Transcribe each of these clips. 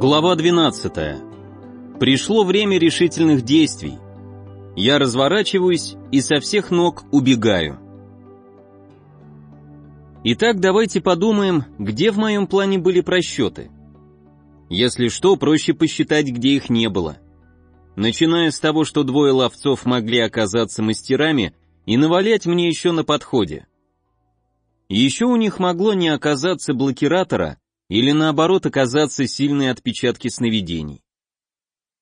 Глава 12. Пришло время решительных действий. Я разворачиваюсь и со всех ног убегаю. Итак, давайте подумаем, где в моем плане были просчеты. Если что, проще посчитать, где их не было. Начиная с того, что двое ловцов могли оказаться мастерами и навалять мне еще на подходе. Еще у них могло не оказаться блокиратора или наоборот оказаться сильные отпечатки сновидений.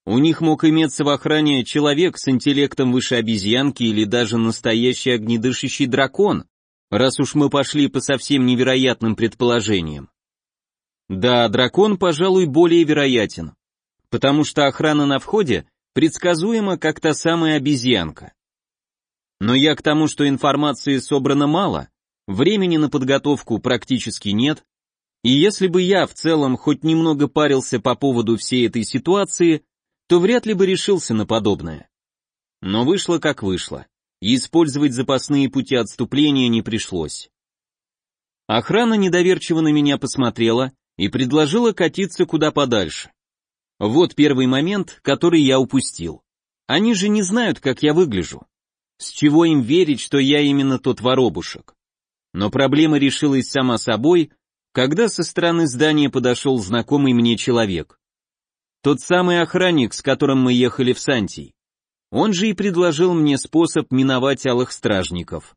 У них мог иметься в охране человек с интеллектом выше обезьянки или даже настоящий огнедышащий дракон, раз уж мы пошли по совсем невероятным предположениям. Да, дракон, пожалуй, более вероятен, потому что охрана на входе предсказуема, как та самая обезьянка. Но я к тому, что информации собрано мало, времени на подготовку практически нет, и если бы я в целом хоть немного парился по поводу всей этой ситуации, то вряд ли бы решился на подобное. Но вышло как вышло, и использовать запасные пути отступления не пришлось. Охрана недоверчиво на меня посмотрела и предложила катиться куда подальше. Вот первый момент, который я упустил. Они же не знают, как я выгляжу. С чего им верить, что я именно тот воробушек? Но проблема решилась сама собой, когда со стороны здания подошел знакомый мне человек. Тот самый охранник, с которым мы ехали в Сантий. Он же и предложил мне способ миновать алых стражников.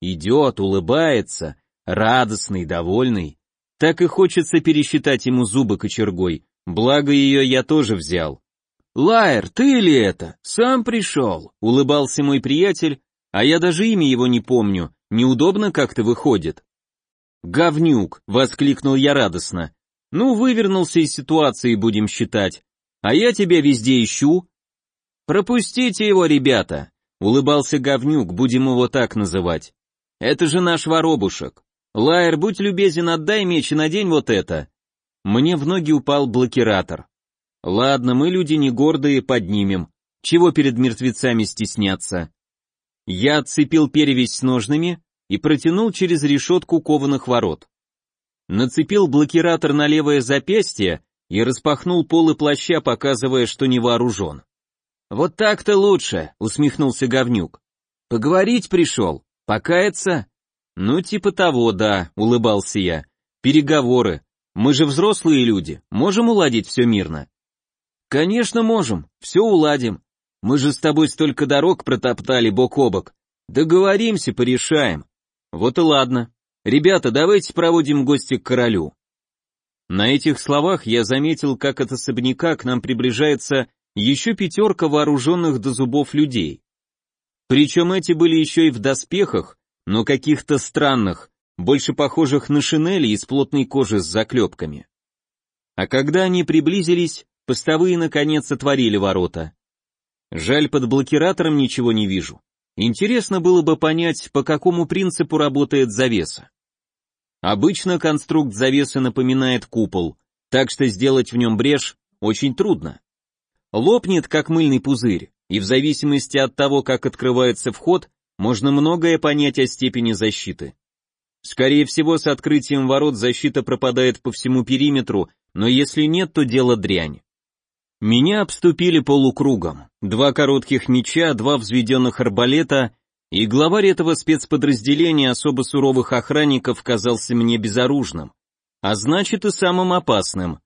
Идет, улыбается, радостный, довольный. Так и хочется пересчитать ему зубы кочергой, благо ее я тоже взял. «Лайер, ты ли это? Сам пришел?» — улыбался мой приятель, а я даже имя его не помню, неудобно как-то выходит. «Говнюк!» — воскликнул я радостно. «Ну, вывернулся из ситуации, будем считать. А я тебя везде ищу». «Пропустите его, ребята!» — улыбался говнюк, будем его так называть. «Это же наш воробушек. Лайер, будь любезен, отдай меч и надень вот это». Мне в ноги упал блокиратор. «Ладно, мы люди не гордые, поднимем. Чего перед мертвецами стесняться?» Я отцепил перевязь с ножными и протянул через решетку кованых ворот. Нацепил блокиратор на левое запястье и распахнул полы плаща, показывая, что не вооружен. «Вот так-то лучше», — усмехнулся говнюк. «Поговорить пришел? Покаяться?» «Ну, типа того, да», — улыбался я. «Переговоры. Мы же взрослые люди, можем уладить все мирно». «Конечно можем, все уладим. Мы же с тобой столько дорог протоптали бок о бок. Договоримся, порешаем. Вот и ладно. Ребята, давайте проводим гости к королю. На этих словах я заметил, как от особняка к нам приближается еще пятерка вооруженных до зубов людей. Причем эти были еще и в доспехах, но каких-то странных, больше похожих на шинели из плотной кожи с заклепками. А когда они приблизились, постовые наконец отворили ворота. Жаль, под блокиратором ничего не вижу. Интересно было бы понять, по какому принципу работает завеса. Обычно конструкт завесы напоминает купол, так что сделать в нем брешь очень трудно. Лопнет, как мыльный пузырь, и в зависимости от того, как открывается вход, можно многое понять о степени защиты. Скорее всего, с открытием ворот защита пропадает по всему периметру, но если нет, то дело дрянь. Меня обступили полукругом. Два коротких меча, два взведенных арбалета, и главарь этого спецподразделения особо суровых охранников казался мне безоружным, а значит и самым опасным.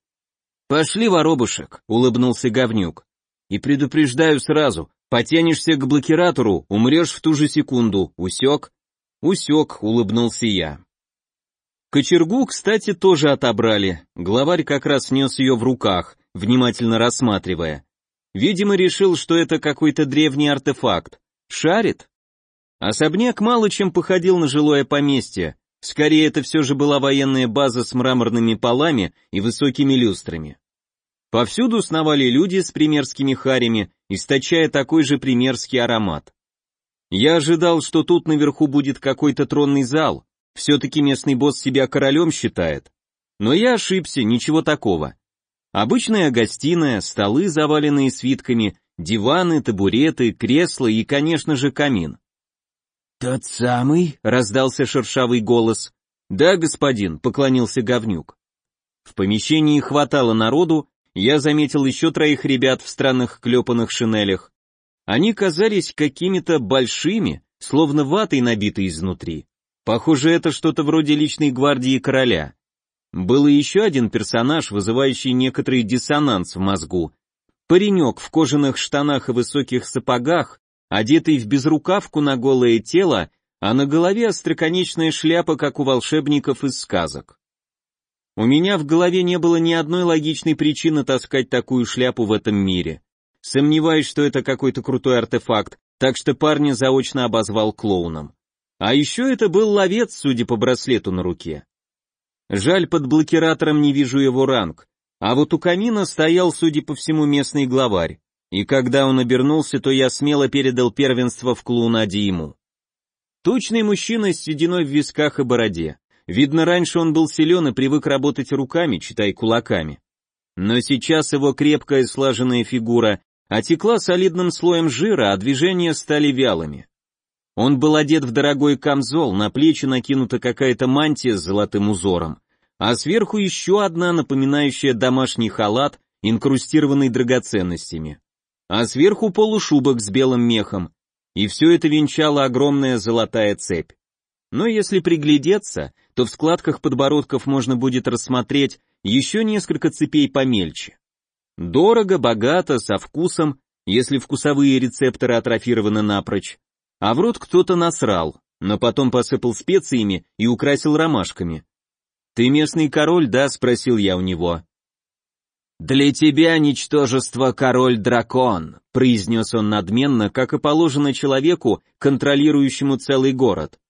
«Пошли, воробушек», — улыбнулся говнюк. «И предупреждаю сразу, потянешься к блокиратору, умрешь в ту же секунду, усек?» «Усек», — улыбнулся я. Кочергу, кстати, тоже отобрали, главарь как раз нес ее в руках, внимательно рассматривая. Видимо, решил, что это какой-то древний артефакт. Шарит? Особняк мало чем походил на жилое поместье, скорее это все же была военная база с мраморными полами и высокими люстрами. Повсюду сновали люди с примерскими харями, источая такой же примерский аромат. Я ожидал, что тут наверху будет какой-то тронный зал, все-таки местный босс себя королем считает. Но я ошибся, ничего такого. Обычная гостиная, столы, заваленные свитками, диваны, табуреты, кресла и, конечно же, камин. «Тот самый?» — раздался шершавый голос. «Да, господин», — поклонился говнюк. В помещении хватало народу, я заметил еще троих ребят в странных клепанных шинелях. Они казались какими-то большими, словно ватой набитой изнутри. Похоже, это что-то вроде личной гвардии короля. Был и еще один персонаж, вызывающий некоторый диссонанс в мозгу. Паренек в кожаных штанах и высоких сапогах, одетый в безрукавку на голое тело, а на голове остроконечная шляпа, как у волшебников из сказок. У меня в голове не было ни одной логичной причины таскать такую шляпу в этом мире. Сомневаюсь, что это какой-то крутой артефакт, так что парня заочно обозвал клоуном. А еще это был ловец, судя по браслету на руке. Жаль, под блокиратором не вижу его ранг, а вот у камина стоял, судя по всему, местный главарь, и когда он обернулся, то я смело передал первенство в клоунаде ему. Тучный мужчина с сединой в висках и бороде. Видно, раньше он был силен и привык работать руками, читай кулаками. Но сейчас его крепкая слаженная фигура отекла солидным слоем жира, а движения стали вялыми. Он был одет в дорогой камзол, на плечи накинута какая-то мантия с золотым узором, а сверху еще одна, напоминающая домашний халат, инкрустированный драгоценностями. А сверху полушубок с белым мехом, и все это венчала огромная золотая цепь. Но если приглядеться, то в складках подбородков можно будет рассмотреть еще несколько цепей помельче. Дорого, богато, со вкусом, если вкусовые рецепторы атрофированы напрочь. А в рот кто-то насрал, но потом посыпал специями и украсил ромашками. «Ты местный король, да?» — спросил я у него. «Для тебя, ничтожество, король-дракон», — произнес он надменно, как и положено человеку, контролирующему целый город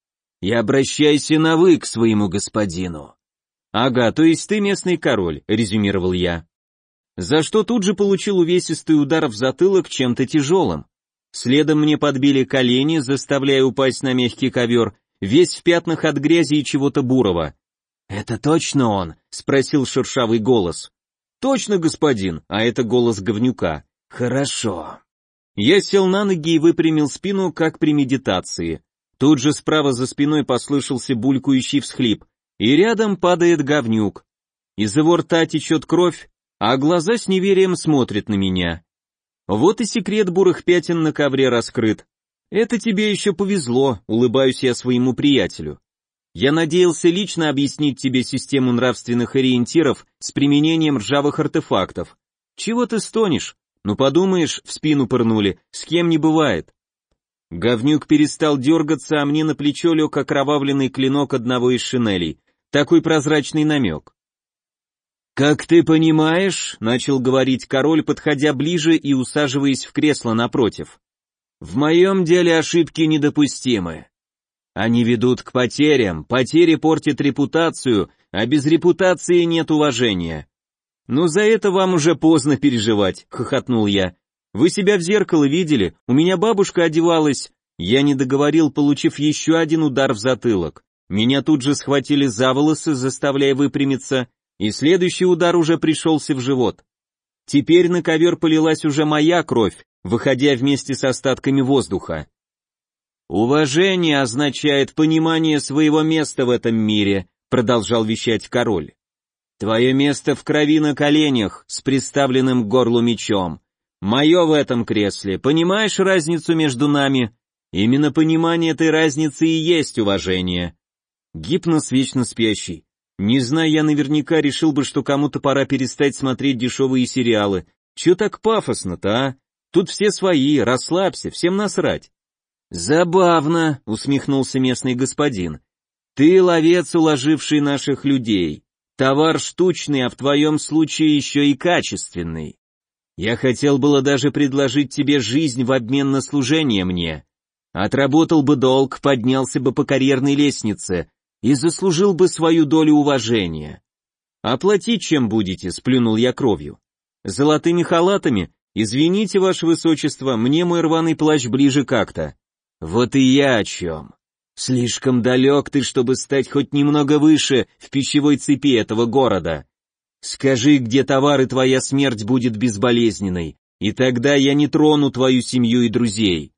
и обращайся на «вы» к своему господину». «Ага, то есть ты местный король», — резюмировал я. За что тут же получил увесистый удар в затылок чем-то тяжелым. Следом мне подбили колени, заставляя упасть на мягкий ковер, весь в пятнах от грязи и чего-то бурого. «Это точно он?» — спросил шершавый голос. «Точно, господин, а это голос говнюка». «Хорошо». Я сел на ноги и выпрямил спину, как при медитации. Тут же справа за спиной послышался булькающий всхлип, и рядом падает говнюк. Из его рта течет кровь, а глаза с неверием смотрят на меня. Вот и секрет бурых пятен на ковре раскрыт. Это тебе еще повезло, улыбаюсь я своему приятелю. Я надеялся лично объяснить тебе систему нравственных ориентиров с применением ржавых артефактов. Чего ты стонешь? Ну подумаешь, в спину пырнули, с кем не бывает. Говнюк перестал дергаться, а мне на плечо лег окровавленный клинок одного из шинелей. Такой прозрачный намек. «Как ты понимаешь», — начал говорить король, подходя ближе и усаживаясь в кресло напротив, «в моем деле ошибки недопустимы. Они ведут к потерям, потери портят репутацию, а без репутации нет уважения». «Ну за это вам уже поздно переживать», — хохотнул я. Вы себя в зеркало видели? У меня бабушка одевалась. Я не договорил, получив еще один удар в затылок. Меня тут же схватили за волосы, заставляя выпрямиться, и следующий удар уже пришелся в живот. Теперь на ковер полилась уже моя кровь, выходя вместе с остатками воздуха. «Уважение означает понимание своего места в этом мире», продолжал вещать король. «Твое место в крови на коленях, с приставленным к горлу мечом. Мое в этом кресле, понимаешь разницу между нами? Именно понимание этой разницы и есть уважение. Гипноз вечно спящий. Не зная я наверняка, решил бы, что кому-то пора перестать смотреть дешевые сериалы. Че так пафосно-то, а? Тут все свои, расслабься, всем насрать. Забавно, усмехнулся местный господин. Ты ловец, уложивший наших людей. Товар штучный, а в твоем случае еще и качественный. Я хотел было даже предложить тебе жизнь в обмен на служение мне. Отработал бы долг, поднялся бы по карьерной лестнице и заслужил бы свою долю уважения. Оплатить чем будете, сплюнул я кровью. Золотыми халатами? Извините, ваше высочество, мне мой рваный плащ ближе как-то. Вот и я о чем. Слишком далек ты, чтобы стать хоть немного выше в пищевой цепи этого города. Скажи, где товар, и твоя смерть будет безболезненной, и тогда я не трону твою семью и друзей.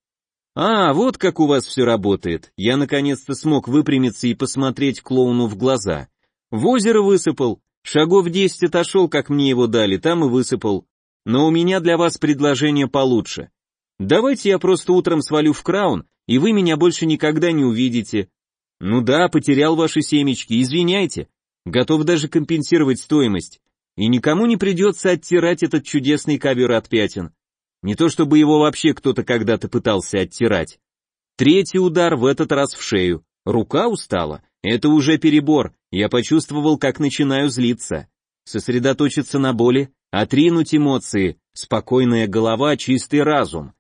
А, вот как у вас все работает. Я наконец-то смог выпрямиться и посмотреть клоуну в глаза. В озеро высыпал. Шагов десять отошел, как мне его дали, там и высыпал. Но у меня для вас предложение получше. Давайте я просто утром свалю в краун, и вы меня больше никогда не увидите. Ну да, потерял ваши семечки, извиняйте. Готов даже компенсировать стоимость. И никому не придется оттирать этот чудесный ковер от пятен. Не то чтобы его вообще кто-то когда-то пытался оттирать. Третий удар в этот раз в шею. Рука устала. Это уже перебор. Я почувствовал, как начинаю злиться. Сосредоточиться на боли, отринуть эмоции, спокойная голова, чистый разум.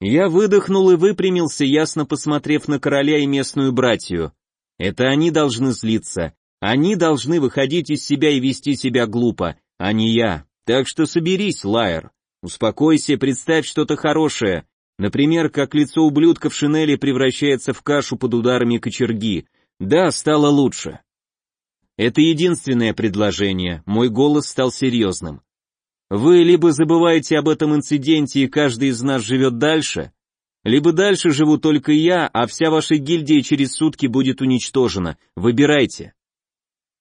Я выдохнул и выпрямился, ясно посмотрев на короля и местную братью. Это они должны злиться, они должны выходить из себя и вести себя глупо, а не я. Так что соберись, Лайер. Успокойся, представь что-то хорошее. Например, как лицо ублюдка в шинели превращается в кашу под ударами кочерги. Да, стало лучше. Это единственное предложение, мой голос стал серьезным. Вы либо забываете об этом инциденте и каждый из нас живет дальше, либо дальше живу только я, а вся ваша гильдия через сутки будет уничтожена. Выбирайте.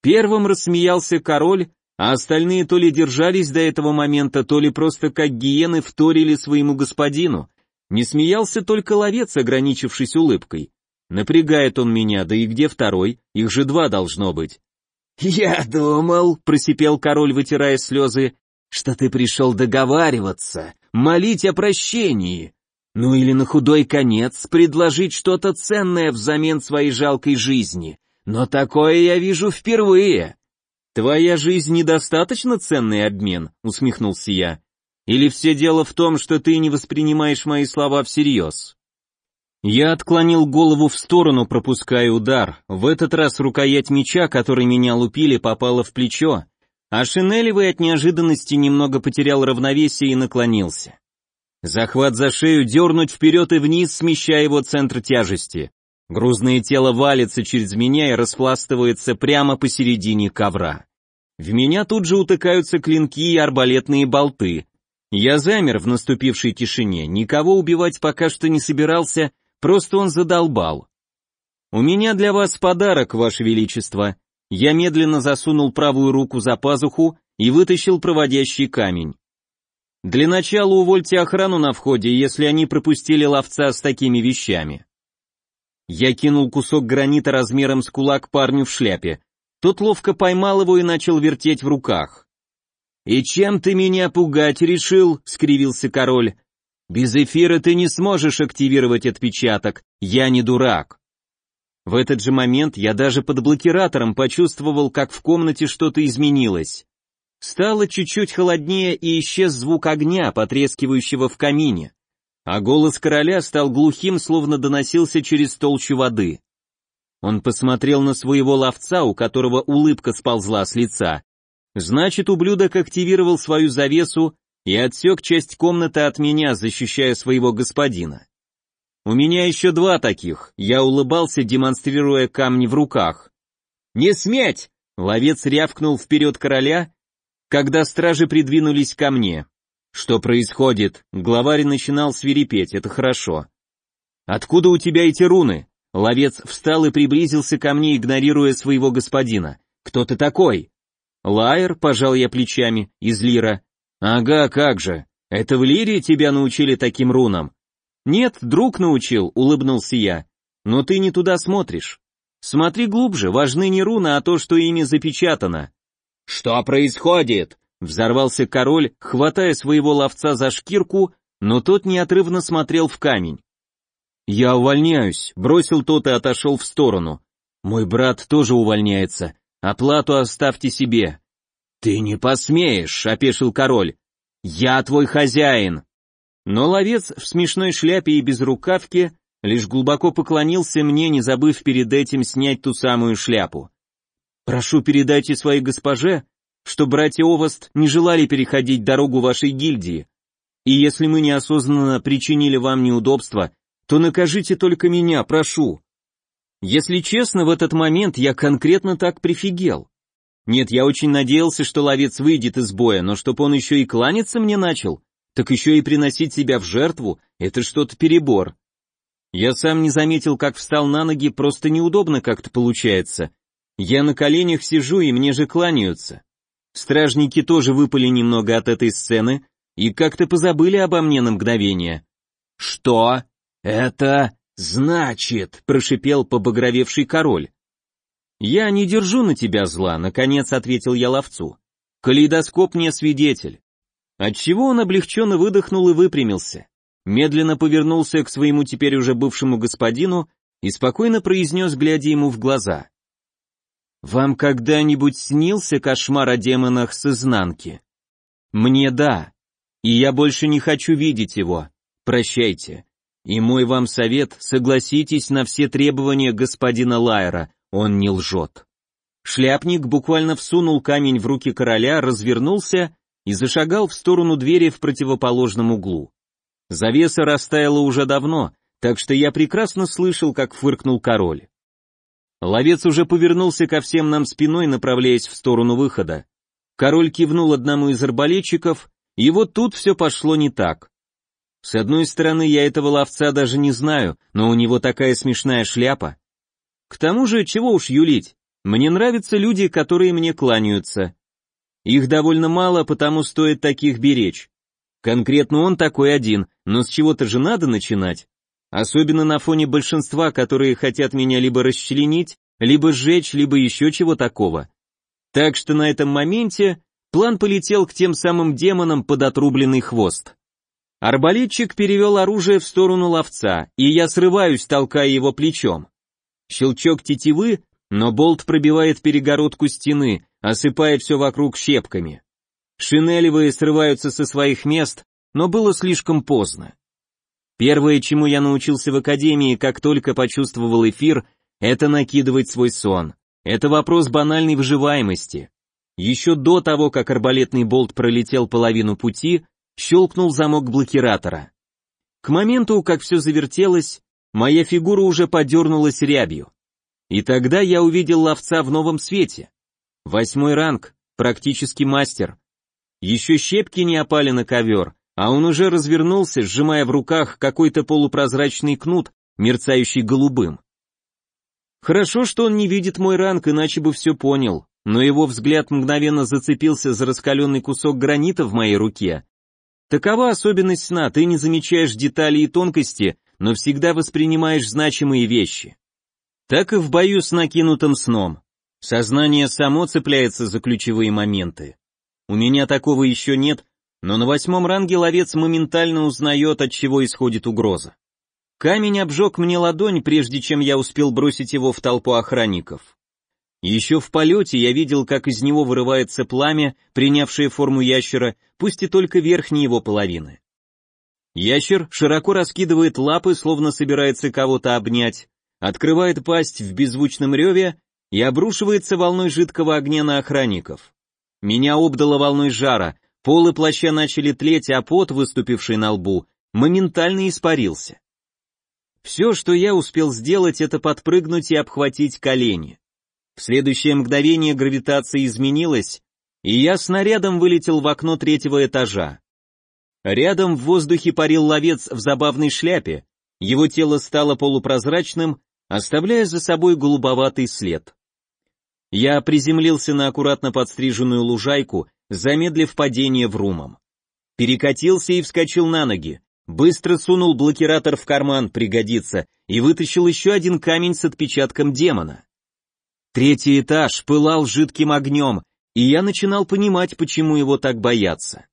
Первым рассмеялся король, а остальные то ли держались до этого момента, то ли просто как гиены вторили своему господину. Не смеялся только ловец, ограничившись улыбкой. Напрягает он меня, да и где второй? Их же два должно быть. «Я думал», — просипел король, вытирая слезы, «что ты пришел договариваться, молить о прощении. Ну или на худой конец предложить что-то ценное взамен своей жалкой жизни. Но такое я вижу впервые. Твоя жизнь недостаточно ценный обмен, усмехнулся я. Или все дело в том, что ты не воспринимаешь мои слова всерьез? Я отклонил голову в сторону, пропуская удар. В этот раз рукоять меча, который меня лупили, попала в плечо, а Шинелевый от неожиданности немного потерял равновесие и наклонился. Захват за шею, дернуть вперед и вниз, смещая его центр тяжести. Грузное тело валится через меня и распластывается прямо посередине ковра. В меня тут же утыкаются клинки и арбалетные болты. Я замер в наступившей тишине, никого убивать пока что не собирался, просто он задолбал. «У меня для вас подарок, ваше величество». Я медленно засунул правую руку за пазуху и вытащил проводящий камень. Для начала увольте охрану на входе, если они пропустили ловца с такими вещами. Я кинул кусок гранита размером с кулак парню в шляпе. Тот ловко поймал его и начал вертеть в руках. «И чем ты меня пугать решил?» — скривился король. «Без эфира ты не сможешь активировать отпечаток, я не дурак». В этот же момент я даже под блокиратором почувствовал, как в комнате что-то изменилось. Стало чуть-чуть холоднее и исчез звук огня, потрескивающего в камине а голос короля стал глухим, словно доносился через толщу воды. Он посмотрел на своего ловца, у которого улыбка сползла с лица. Значит, ублюдок активировал свою завесу и отсек часть комнаты от меня, защищая своего господина. У меня еще два таких, я улыбался, демонстрируя камни в руках. «Не сметь!» — ловец рявкнул вперед короля, когда стражи придвинулись ко мне. Что происходит? Главарь начинал свирепеть, это хорошо. Откуда у тебя эти руны? Ловец встал и приблизился ко мне, игнорируя своего господина. Кто ты такой? Лайер, пожал я плечами, из Лира. Ага, как же. Это в Лире тебя научили таким рунам? Нет, друг научил, улыбнулся я. Но ты не туда смотришь. Смотри глубже, важны не руны, а то, что ими запечатано. Что происходит? Взорвался король, хватая своего ловца за шкирку, но тот неотрывно смотрел в камень. «Я увольняюсь», — бросил тот и отошел в сторону. «Мой брат тоже увольняется. Оплату оставьте себе». «Ты не посмеешь», — опешил король. «Я твой хозяин». Но ловец в смешной шляпе и без рукавки лишь глубоко поклонился мне, не забыв перед этим снять ту самую шляпу. «Прошу передайте своей госпоже, что братья Овост не желали переходить дорогу вашей гильдии. И если мы неосознанно причинили вам неудобства, то накажите только меня, прошу. Если честно, в этот момент я конкретно так прифигел. Нет, я очень надеялся, что ловец выйдет из боя, но чтоб он еще и кланяться мне начал, так еще и приносить себя в жертву, это что-то перебор. Я сам не заметил, как встал на ноги, просто неудобно как-то получается. Я на коленях сижу, и мне же кланяются. Стражники тоже выпали немного от этой сцены и как-то позабыли обо мне на мгновение. «Что это значит?» — прошипел побагровевший король. «Я не держу на тебя зла», — наконец ответил я ловцу. «Калейдоскоп мне свидетель». Отчего он облегченно выдохнул и выпрямился. Медленно повернулся к своему теперь уже бывшему господину и спокойно произнес, глядя ему в глаза. «Вам когда-нибудь снился кошмар о демонах с изнанки?» «Мне да, и я больше не хочу видеть его. Прощайте. И мой вам совет, согласитесь на все требования господина Лайера, он не лжет». Шляпник буквально всунул камень в руки короля, развернулся и зашагал в сторону двери в противоположном углу. Завеса растаяла уже давно, так что я прекрасно слышал, как фыркнул король. Ловец уже повернулся ко всем нам спиной, направляясь в сторону выхода. Король кивнул одному из арбалетчиков, и вот тут все пошло не так. С одной стороны, я этого ловца даже не знаю, но у него такая смешная шляпа. К тому же, чего уж юлить, мне нравятся люди, которые мне кланяются. Их довольно мало, потому стоит таких беречь. Конкретно он такой один, но с чего-то же надо начинать. Особенно на фоне большинства, которые хотят меня либо расчленить, либо сжечь, либо еще чего такого. Так что на этом моменте план полетел к тем самым демонам под отрубленный хвост. Арбалетчик перевел оружие в сторону ловца, и я срываюсь, толкая его плечом. Щелчок тетивы, но болт пробивает перегородку стены, осыпая все вокруг щепками. Шинелевые срываются со своих мест, но было слишком поздно. Первое, чему я научился в академии, как только почувствовал эфир, это накидывать свой сон. Это вопрос банальной выживаемости. Еще до того, как арбалетный болт пролетел половину пути, щелкнул замок блокиратора. К моменту, как все завертелось, моя фигура уже подернулась рябью. И тогда я увидел ловца в новом свете. Восьмой ранг, практически мастер. Еще щепки не опали на ковер, а он уже развернулся, сжимая в руках какой-то полупрозрачный кнут, мерцающий голубым. Хорошо, что он не видит мой ранг, иначе бы все понял, но его взгляд мгновенно зацепился за раскаленный кусок гранита в моей руке. Такова особенность сна, ты не замечаешь детали и тонкости, но всегда воспринимаешь значимые вещи. Так и в бою с накинутым сном. Сознание само цепляется за ключевые моменты. У меня такого еще нет, но на восьмом ранге ловец моментально узнает, от чего исходит угроза. Камень обжег мне ладонь, прежде чем я успел бросить его в толпу охранников. Еще в полете я видел, как из него вырывается пламя, принявшее форму ящера, пусть и только верхней его половины. Ящер широко раскидывает лапы, словно собирается кого-то обнять, открывает пасть в беззвучном реве и обрушивается волной жидкого огня на охранников. Меня обдало волной жара, Полы плаща начали тлеть, а пот, выступивший на лбу, моментально испарился. Все, что я успел сделать, это подпрыгнуть и обхватить колени. В следующее мгновение гравитация изменилась, и я снарядом вылетел в окно третьего этажа. Рядом в воздухе парил ловец в забавной шляпе, его тело стало полупрозрачным, оставляя за собой голубоватый след. Я приземлился на аккуратно подстриженную лужайку замедлив падение в румом. Перекатился и вскочил на ноги, быстро сунул блокиратор в карман, пригодится, и вытащил еще один камень с отпечатком демона. Третий этаж пылал жидким огнем, и я начинал понимать, почему его так боятся.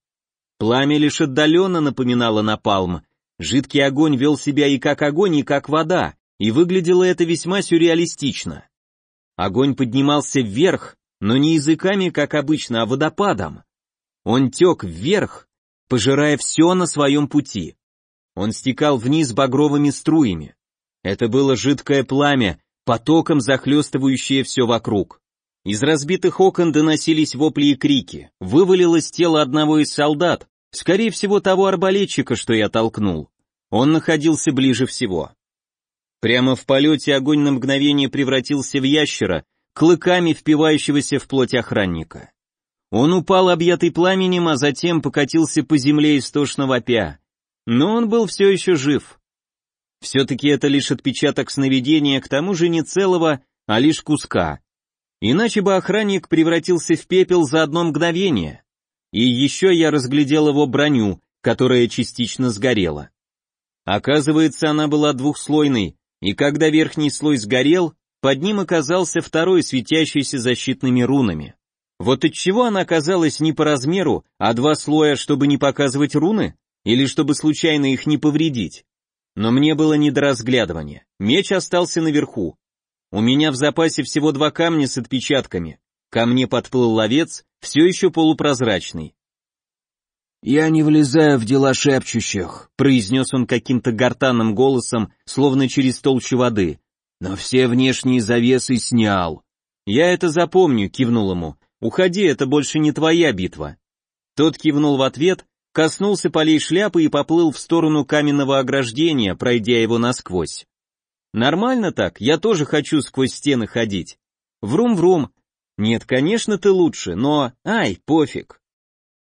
Пламя лишь отдаленно напоминало напалм, жидкий огонь вел себя и как огонь, и как вода, и выглядело это весьма сюрреалистично. Огонь поднимался вверх, но не языками, как обычно, а водопадом. Он тек вверх, пожирая все на своем пути. Он стекал вниз багровыми струями. Это было жидкое пламя, потоком захлестывающее все вокруг. Из разбитых окон доносились вопли и крики. Вывалилось тело одного из солдат, скорее всего того арбалетчика, что я толкнул. Он находился ближе всего. Прямо в полете огонь на мгновение превратился в ящера, клыками впивающегося в плоть охранника. Он упал объятый пламенем, а затем покатился по земле истошно вопя. Но он был все еще жив. Все-таки это лишь отпечаток сновидения, к тому же не целого, а лишь куска. Иначе бы охранник превратился в пепел за одно мгновение. И еще я разглядел его броню, которая частично сгорела. Оказывается, она была двухслойной, и когда верхний слой сгорел, под ним оказался второй, светящийся защитными рунами. Вот от чего она оказалась не по размеру, а два слоя, чтобы не показывать руны? Или чтобы случайно их не повредить? Но мне было не до разглядывания. Меч остался наверху. У меня в запасе всего два камня с отпечатками. Ко мне подплыл ловец, все еще полупрозрачный. «Я не влезаю в дела шепчущих», — произнес он каким-то гортанным голосом, словно через толщу воды. «Но все внешние завесы снял». «Я это запомню», — кивнул ему. «Уходи, это больше не твоя битва». Тот кивнул в ответ, коснулся полей шляпы и поплыл в сторону каменного ограждения, пройдя его насквозь. «Нормально так, я тоже хочу сквозь стены ходить. Врум-врум. Нет, конечно, ты лучше, но... Ай, пофиг».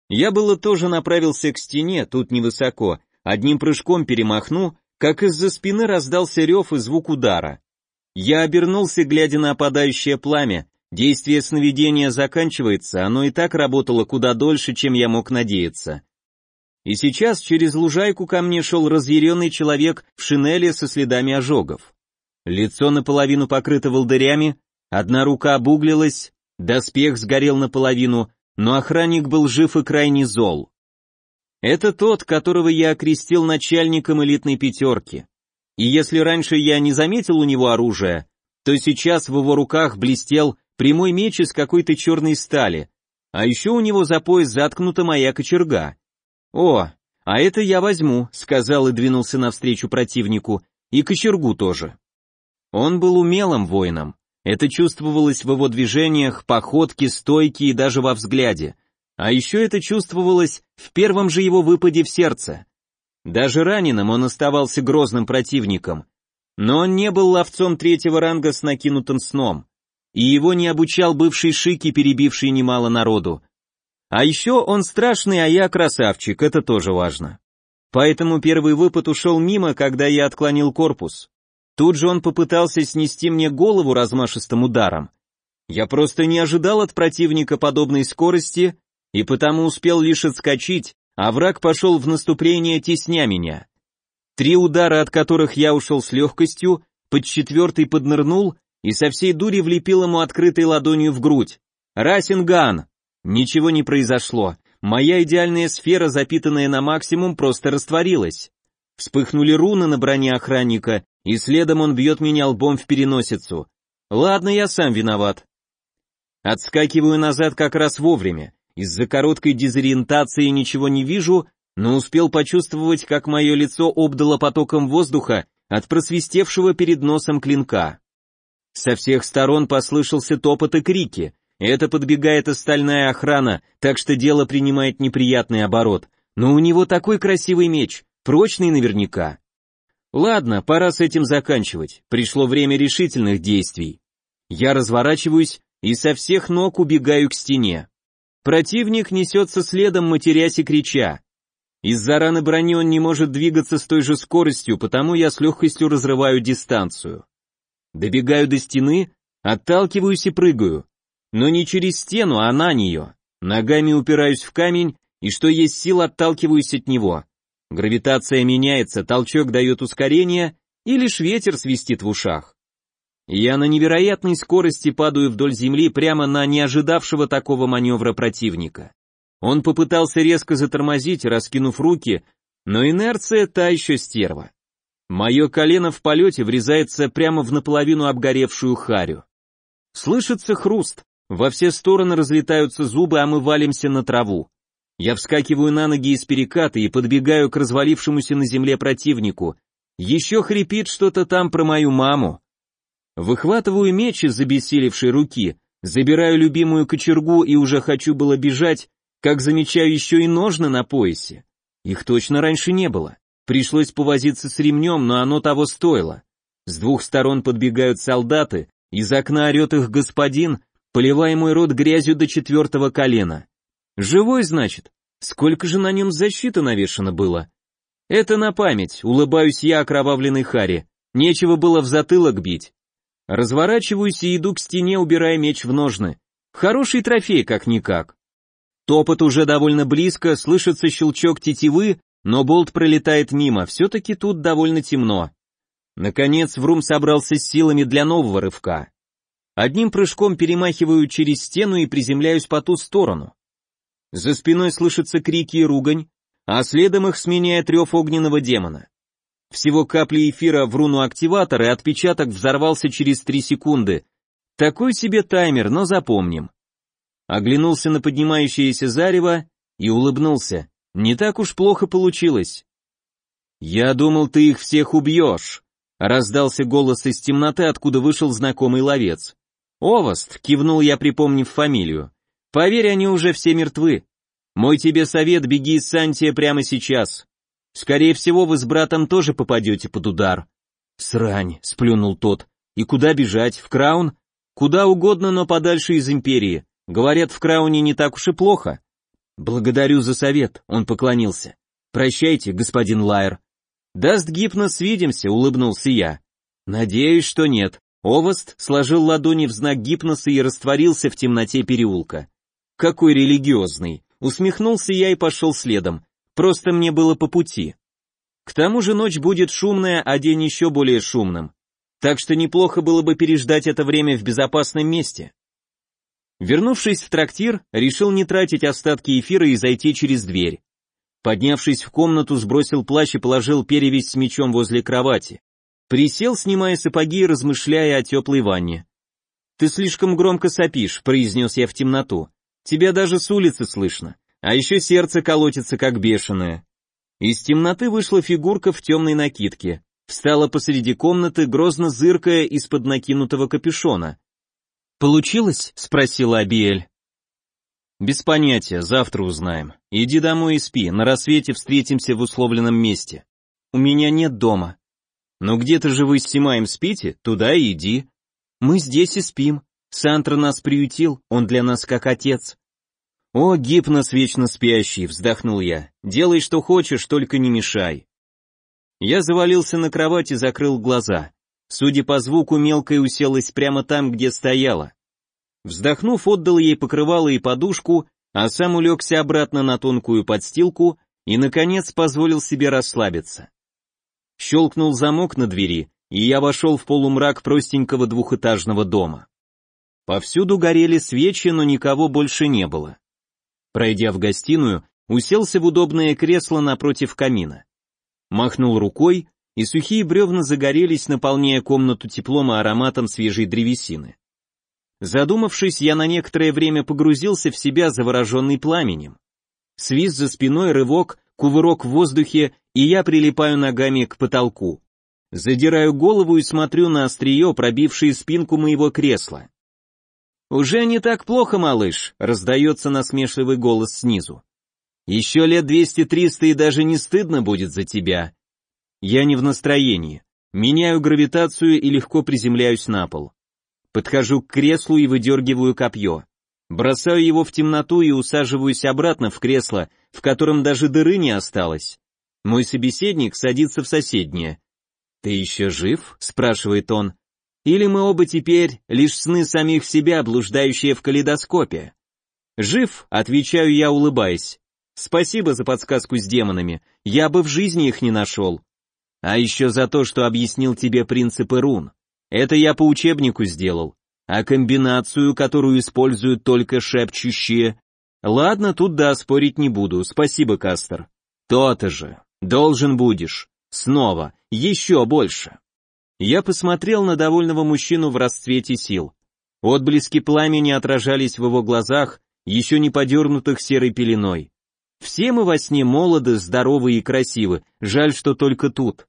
Я было тоже направился к стене, тут невысоко, одним прыжком перемахну, как из-за спины раздался рев и звук удара. Я обернулся, глядя на опадающее пламя, действие сновидения заканчивается, оно и так работало куда дольше, чем я мог надеяться. И сейчас через лужайку ко мне шел разъяренный человек в шинели со следами ожогов. Лицо наполовину покрыто волдырями, одна рука обуглилась, доспех сгорел наполовину, но охранник был жив и крайне зол. Это тот, которого я окрестил начальником элитной пятерки. И если раньше я не заметил у него оружия, то сейчас в его руках блестел прямой меч из какой-то черной стали, а еще у него за пояс заткнута моя кочерга. «О, а это я возьму», — сказал и двинулся навстречу противнику, и кочергу тоже. Он был умелым воином, это чувствовалось в его движениях, походке, стойке и даже во взгляде. А еще это чувствовалось в первом же его выпаде в сердце. Даже раненым он оставался грозным противником. Но он не был ловцом третьего ранга с накинутым сном. И его не обучал бывший Шики, перебивший немало народу. А еще он страшный, а я красавчик, это тоже важно. Поэтому первый выпад ушел мимо, когда я отклонил корпус. Тут же он попытался снести мне голову размашистым ударом. Я просто не ожидал от противника подобной скорости и потому успел лишь отскочить, а враг пошел в наступление, тесня меня. Три удара, от которых я ушел с легкостью, под четвертый поднырнул и со всей дури влепил ему открытой ладонью в грудь. «Расинган!» Ничего не произошло. Моя идеальная сфера, запитанная на максимум, просто растворилась. Вспыхнули руны на броне охранника, и следом он бьет меня лбом в переносицу. Ладно, я сам виноват. Отскакиваю назад как раз вовремя. Из-за короткой дезориентации ничего не вижу, но успел почувствовать, как мое лицо обдало потоком воздуха от просвистевшего перед носом клинка. Со всех сторон послышался топот и крики. Это подбегает остальная охрана, так что дело принимает неприятный оборот. Но у него такой красивый меч, прочный наверняка. Ладно, пора с этим заканчивать, пришло время решительных действий. Я разворачиваюсь и со всех ног убегаю к стене. Противник несется следом, матерясь и крича. Из-за раны брони он не может двигаться с той же скоростью, потому я с легкостью разрываю дистанцию. Добегаю до стены, отталкиваюсь и прыгаю. Но не через стену, а на нее. Ногами упираюсь в камень и что есть сил отталкиваюсь от него. Гравитация меняется, толчок дает ускорение, и лишь ветер свистит в ушах. Я на невероятной скорости падаю вдоль земли прямо на неожидавшего такого маневра противника. Он попытался резко затормозить, раскинув руки, но инерция та еще стерва. Мое колено в полете врезается прямо в наполовину обгоревшую харю. Слышится хруст, во все стороны разлетаются зубы, а мы валимся на траву. Я вскакиваю на ноги из переката и подбегаю к развалившемуся на земле противнику. Еще хрипит что-то там про мою маму. Выхватываю меч из обессилевшей руки, забираю любимую кочергу и уже хочу было бежать, как замечаю еще и ножны на поясе. Их точно раньше не было. Пришлось повозиться с ремнем, но оно того стоило. С двух сторон подбегают солдаты, из окна орет их господин, поливая мой рот грязью до четвертого колена. Живой, значит? Сколько же на нем защиты навешано было? Это на память, улыбаюсь я окровавленной Харе. Нечего было в затылок бить. Разворачиваюсь и иду к стене, убирая меч в ножны. Хороший трофей, как-никак. Топот уже довольно близко, слышится щелчок тетивы, но болт пролетает мимо, все-таки тут довольно темно. Наконец Врум собрался с силами для нового рывка. Одним прыжком перемахиваю через стену и приземляюсь по ту сторону. За спиной слышатся крики и ругань, а следом их сменяет рев огненного демона. Всего капли эфира в руну активатора, и отпечаток взорвался через три секунды. Такой себе таймер, но запомним. Оглянулся на поднимающееся зарево и улыбнулся. Не так уж плохо получилось. «Я думал, ты их всех убьешь», — раздался голос из темноты, откуда вышел знакомый ловец. «Овост», — кивнул я, припомнив фамилию. «Поверь, они уже все мертвы. Мой тебе совет, беги из Сантия прямо сейчас. Скорее всего, вы с братом тоже попадете под удар». «Срань», — сплюнул тот. «И куда бежать? В Краун?» «Куда угодно, но подальше из Империи. Говорят, в Крауне не так уж и плохо». «Благодарю за совет», — он поклонился. «Прощайте, господин Лайер». «Даст Гипнос, свидимся», — улыбнулся я. «Надеюсь, что нет». Овост сложил ладони в знак гипноса и растворился в темноте переулка. Какой религиозный. Усмехнулся я и пошел следом. Просто мне было по пути. К тому же ночь будет шумная, а день еще более шумным. Так что неплохо было бы переждать это время в безопасном месте. Вернувшись в трактир, решил не тратить остатки эфира и зайти через дверь. Поднявшись в комнату, сбросил плащ и положил перевязь с мечом возле кровати. Присел, снимая сапоги и размышляя о теплой ванне. «Ты слишком громко сопишь», — произнес я в темноту. «Тебя даже с улицы слышно. А еще сердце колотится, как бешеное». Из темноты вышла фигурка в темной накидке. Встала посреди комнаты, грозно зыркая из-под накинутого капюшона. «Получилось?» — спросила Абиэль. «Без понятия, завтра узнаем. Иди домой и спи, на рассвете встретимся в условленном месте. У меня нет дома. Но где-то же вы с Симаем спите, туда и иди. Мы здесь и спим. Сантра нас приютил, он для нас как отец. О, гипнос вечно спящий, вздохнул я. Делай, что хочешь, только не мешай. Я завалился на кровать и закрыл глаза. Судя по звуку, мелкая уселась прямо там, где стояла. Вздохнув, отдал ей покрывало и подушку, а сам улегся обратно на тонкую подстилку и, наконец, позволил себе расслабиться. Щелкнул замок на двери, и я вошел в полумрак простенького двухэтажного дома. Повсюду горели свечи, но никого больше не было. Пройдя в гостиную, уселся в удобное кресло напротив камина. Махнул рукой, и сухие бревна загорелись, наполняя комнату теплом и ароматом свежей древесины. Задумавшись, я на некоторое время погрузился в себя, завороженный пламенем. Свист за спиной, рывок, кувырок в воздухе, и я прилипаю ногами к потолку. Задираю голову и смотрю на острие, пробившее спинку моего кресла. «Уже не так плохо, малыш», — раздается насмешливый голос снизу. «Еще лет двести-триста и даже не стыдно будет за тебя». Я не в настроении. Меняю гравитацию и легко приземляюсь на пол. Подхожу к креслу и выдергиваю копье. Бросаю его в темноту и усаживаюсь обратно в кресло, в котором даже дыры не осталось. Мой собеседник садится в соседнее. «Ты еще жив?» — спрашивает он. «Или мы оба теперь лишь сны самих себя, блуждающие в калейдоскопе?» «Жив», — отвечаю я, улыбаясь. «Спасибо за подсказку с демонами, я бы в жизни их не нашел. А еще за то, что объяснил тебе принципы рун. Это я по учебнику сделал а комбинацию, которую используют только шепчущие. Ладно, тут да, спорить не буду, спасибо, Кастер. То-то же, должен будешь. Снова, еще больше. Я посмотрел на довольного мужчину в расцвете сил. Отблески пламени отражались в его глазах, еще не подернутых серой пеленой. Все мы во сне молоды, здоровы и красивы, жаль, что только тут.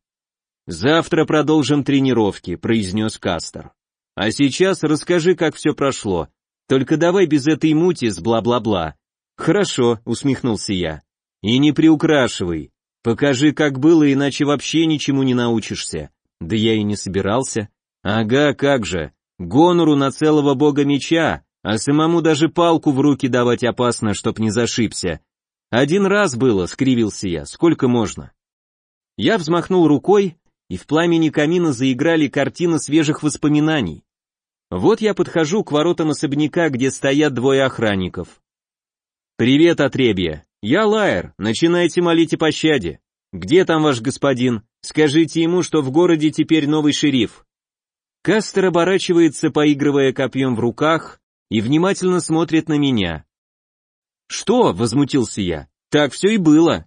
«Завтра продолжим тренировки», — произнес Кастер. А сейчас расскажи, как все прошло. Только давай без этой мути с бла-бла-бла. Хорошо, усмехнулся я. И не приукрашивай. Покажи, как было, иначе вообще ничему не научишься. Да я и не собирался. Ага, как же. Гонору на целого бога меча, а самому даже палку в руки давать опасно, чтоб не зашибся. Один раз было, скривился я, сколько можно? Я взмахнул рукой, и в пламени камина заиграли картины свежих воспоминаний. Вот я подхожу к воротам особняка, где стоят двое охранников. «Привет, отребья! Я Лайер, начинайте молить о пощаде. Где там ваш господин? Скажите ему, что в городе теперь новый шериф». Кастер оборачивается, поигрывая копьем в руках, и внимательно смотрит на меня. «Что?» — возмутился я. «Так все и было.